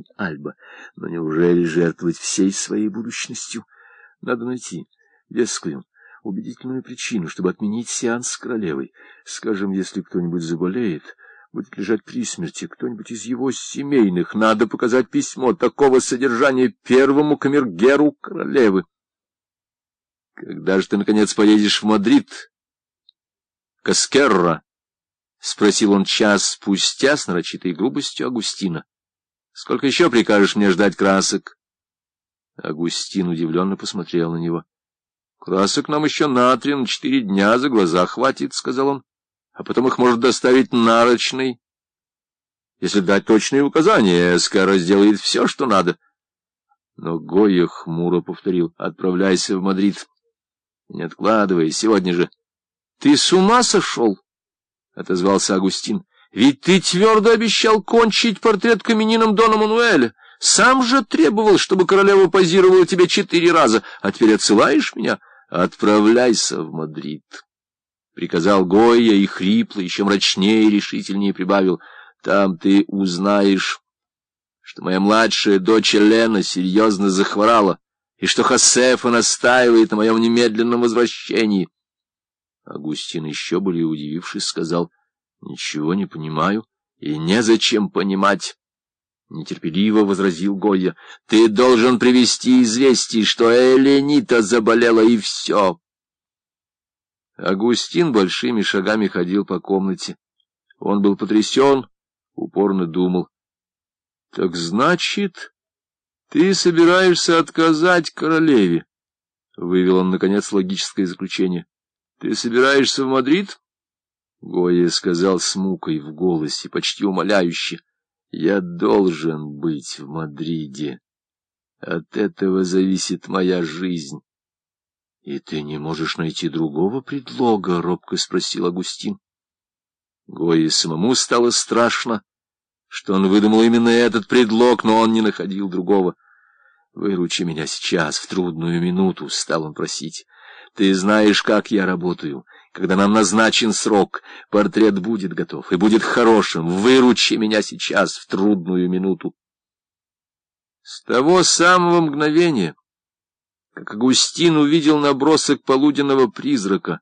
графини Альба. Но неужели жертвовать всей своей будущностью? Надо найти вескую, убедительную причину, чтобы отменить сеанс с королевой. Скажем, если кто-нибудь заболеет, будет лежать при смерти кто-нибудь из его семейных, надо показать письмо такого содержания первому камергеру королевы. Когда же ты, наконец, поедешь в Мадрид? Каскерра? — спросил он час спустя с нарочитой грубостью Агустина. — Сколько еще прикажешь мне ждать красок? Агустин удивленно посмотрел на него. — Красок нам еще на три, на четыре дня за глаза хватит, — сказал он. — А потом их может доставить нарочный. Если дать точные указания, Эскара сделает все, что надо. Но Гойя хмуро повторил. — Отправляйся в Мадрид. Не откладывай, сегодня же. — Ты с ума сошел? —— отозвался Агустин. — Ведь ты твердо обещал кончить портрет каменином Дона Мануэля. Сам же требовал, чтобы королева позировала тебе четыре раза, а теперь отсылаешь меня? Отправляйся в Мадрид. Приказал Гойя и хрипло, еще мрачнее и решительнее прибавил. Там ты узнаешь, что моя младшая дочь Лена серьезно захворала, и что Хосефа настаивает на моем немедленном возвращении. Агустин, еще более удивившись, сказал, — Ничего не понимаю, и незачем понимать. Нетерпеливо возразил Гойя. — Ты должен привести известие, что Эленита заболела, и все. Агустин большими шагами ходил по комнате. Он был потрясен, упорно думал. — Так значит, ты собираешься отказать королеве? — вывел он, наконец, логическое заключение. Ты собираешься в Мадрид? Гоя сказал с мукой в голосе, почти умоляюще. Я должен быть в Мадриде. От этого зависит моя жизнь. — И ты не можешь найти другого предлога? — робко спросил Агустин. Гое самому стало страшно, что он выдумал именно этот предлог, но он не находил другого. — Выручи меня сейчас, в трудную минуту, — стал он просить. Ты знаешь, как я работаю. Когда нам назначен срок, портрет будет готов и будет хорошим. Выручи меня сейчас в трудную минуту. С того самого мгновения, как Агустин увидел набросок полуденного призрака,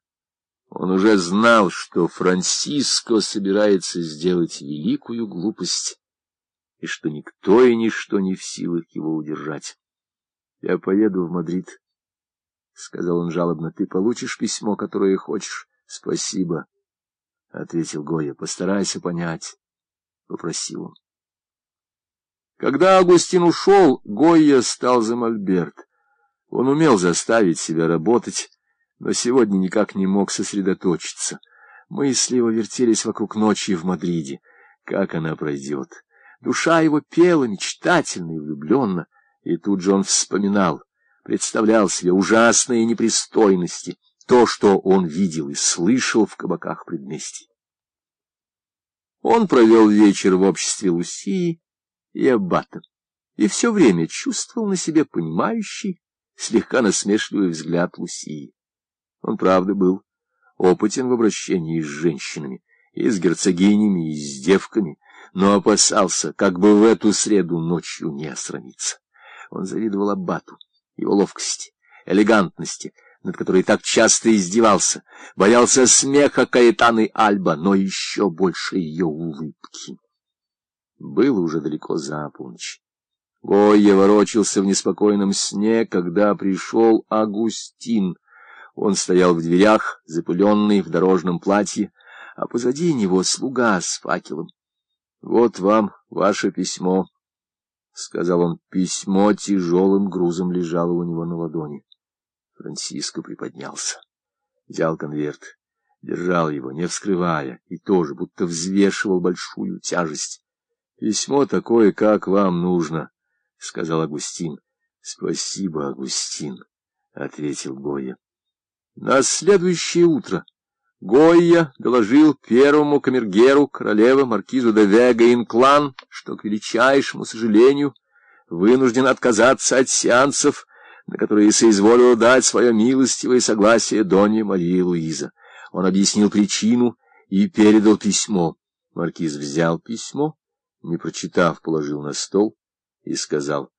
он уже знал, что Франциско собирается сделать великую глупость, и что никто и ничто не в силах его удержать. Я поеду в Мадрид. — сказал он жалобно, — ты получишь письмо, которое хочешь. — Спасибо, — ответил Гоя. — Постарайся понять, — попросил он. Когда Агустин ушел, Гойя стал за мольберт. Он умел заставить себя работать, но сегодня никак не мог сосредоточиться. Мысли его вертелись вокруг ночи в Мадриде. Как она пройдет? Душа его пела мечтательно и влюбленно, и тут же он вспоминал — представлял себе ужасные непристойности, то, что он видел и слышал в кабаках предместий. Он провел вечер в обществе Лусии и Аббата, и все время чувствовал на себе понимающий, слегка насмешливый взгляд Лусии. Он, правда, был опытен в обращении с женщинами, и с герцогинями, и с девками, но опасался, как бы в эту среду ночью не осрамиться. Он завидовал Аббату его ловкости, элегантности, над которой так часто издевался, боялся смеха Каэтаны Альба, но еще больше ее улыбки. Было уже далеко за полночь. Гойя ворочался в неспокойном сне, когда пришел Агустин. Он стоял в дверях, запыленный в дорожном платье, а позади него слуга с факелом. — Вот вам ваше письмо, — сказал он. Письмо тяжелым грузом лежало у него на ладони. Франциско приподнялся, взял конверт, держал его, не вскрывая, и тоже будто взвешивал большую тяжесть. — Письмо такое, как вам нужно, — сказал Агустин. — Спасибо, Агустин, — ответил Гоя. На следующее утро Гойя доложил первому камергеру королевы маркизу де Вега-Инклан, что, к величайшему сожалению, вынужден отказаться от сеансов, на которые соизволила дать свое милостивое согласие Донья Мария Луиза. Он объяснил причину и передал письмо. Маркиз взял письмо, не прочитав, положил на стол и сказал,